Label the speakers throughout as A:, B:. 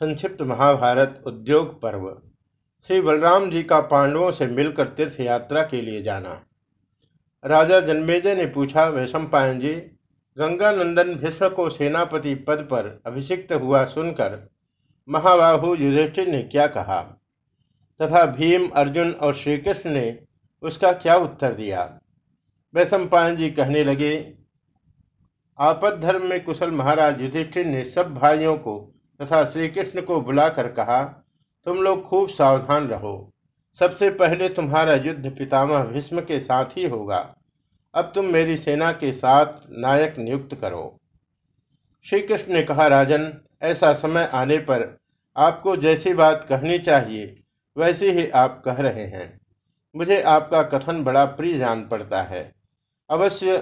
A: संक्षिप्त महाभारत उद्योग पर्व। श्री बलराम जी का पांडवों से मिलकर तीर्थ यात्रा के लिए जाना। राजा जन्मेजय ने पूछा वैशम पायन जी, गंगानंदन भीष्म को सेनापति पद पर अभिषिक्त हुआ सुनकर महाबाहु युधिष्ठिर ने क्या कहा? तथा भीम, अर्जुन और श्री कृष्ण ने उसका क्या उत्तर दिया? वैशम पायन जी कहने लगे, आपद धर्म में कुशल महाराज युधिष्ठिर ने सब भाइयों को तथा श्री कृष्ण को बुलाकर कहा, तुम लोग खूब सावधान रहो। सबसे पहले तुम्हारा युद्ध पितामह भीष्म के साथ ही होगा। अब तुम मेरी सेना के साथ नायक नियुक्त करो। श्री कृष्ण ने कहा, राजन, ऐसा समय आने पर आपको जैसी बात कहनी चाहिए, वैसे ही आप कह रहे हैं। मुझे आपका कथन बड़ा प्रिय जान पड़ता है। अवश्य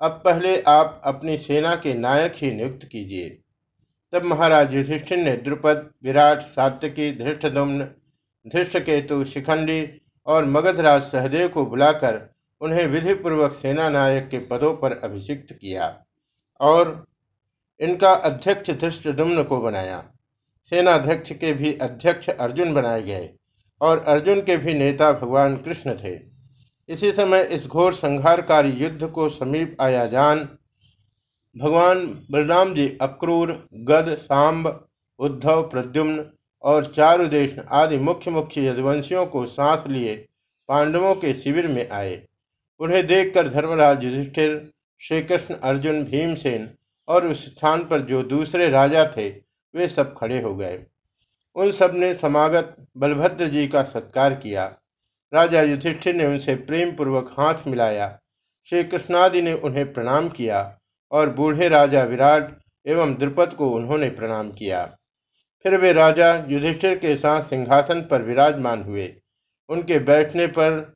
A: अब पहले आप अपनी सेना के नायक ही नियुक्त कीजिए। तब महाराज युधिष्ठिर ने द्रुपद, विराट, सात्यकी धृष्टदुम्न धृष्टकेतु, शिखंडी और मगधराज सहदेव को बुलाकर उन्हें विधिपूर्वक सेना नायक के पदों पर अभिषिक्त किया और इनका अध्यक्ष धृष्टदुम्न को बनाया। सेनाध्यक्ष के भी अध्यक्ष अर्जुन बनाए गए और अर्जुन के भी नेता भगवान कृष्ण थे। इसी समय इस घोर संहारकारी युद्ध को समीप आया जान भगवान बलराम जी अक्रूर, गद, सांब, उद्धव, प्रद्युम्न और चारुदेश आदि मुख्य मुख्य यदुवंशियों को साथ लिए पांडवों के शिविर में आए। उन्हें देखकर धर्मराज युधिष्ठिर श्री कृष्ण अर्जुन, भीमसेन और उस स्थान पर जो दूसरे राजा थे, वे सब खड़े हो गए। उन सबने समागत बलभद्र जी का सत्कार किया। राजा युधिष्ठिर ने उनसे प्रेम पूर्वक हाथ मिलाया। श्री कृष्णादि ने उन्हें प्रणाम किया। और बूढ़े राजा विराट एवं द्रुपद को उन्होंने प्रणाम किया। फिर वे राजा युधिष्ठिर के साथ सिंहासन पर विराजमान हुए। उनके बैठने पर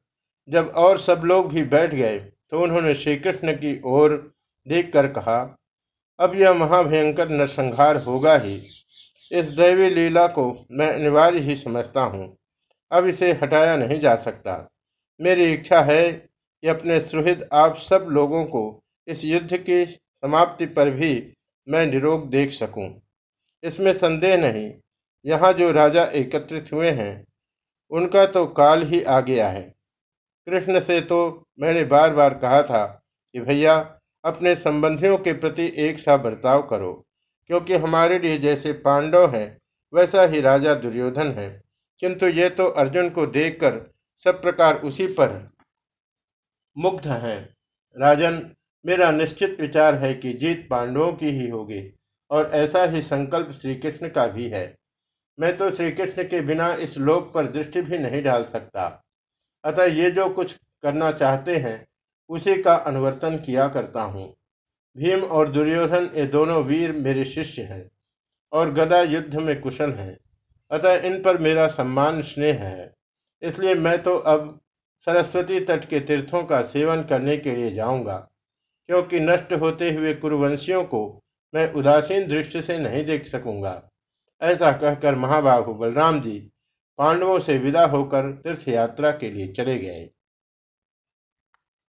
A: जब और सब लोग भी बैठ गए तो उन्होंने श्री कृष्ण की ओर देखकर कहा, अब यह महाभयंकर नरसंहार होगा ही। इस दैवी लीला को मैं अनिवार्य ही समझता हूँ। अब इसे हटाया नहीं जा सकता। मेरी इच्छा है कि अपने सुहृद आप सब लोगों को इस युद्ध की समाप्ति पर भी मैं निरोग देख सकूँ। इसमें संदेह नहीं, यहाँ जो राजा एकत्रित हुए हैं, उनका तो काल ही आ गया है। कृष्ण से तो मैंने बार बार कहा था कि भैया, अपने संबंधियों के प्रति एक सा बर्ताव करो, क्योंकि हमारे लिए जैसे पांडव हैं, वैसा ही राजा दुर्योधन है। किंतु ये तो अर्जुन को देखकर सब प्रकार उसी पर मुग्ध हैं। राजन मेरा निश्चित विचार है कि जीत पांडवों की ही होगी, और ऐसा ही संकल्प श्री कृष्ण का भी है। मैं तो श्री कृष्ण के बिना इस लोक पर दृष्टि भी नहीं डाल सकता। अतः ये जो कुछ करना चाहते हैं, उसी का अनुवर्तन किया करता हूँ। भीम और दुर्योधन ये दोनों वीर मेरे शिष्य हैं, और गदा युद्ध में कुशल हैं। अतः इन पर मेरा सम्मान स्नेह है। इसलिए मैं तो अब सरस्वती तट के तीर्थों का सेवन करने के लिए जाऊँगा। क्योंकि नष्ट होते हुए कुरुवंशियों को मैं उदासीन दृष्टि से नहीं देख सकूँगा। ऐसा कहकर महाबाहु बलराम जी पांडवों से विदा होकर तीर्थ यात्रा के लिए चले गए।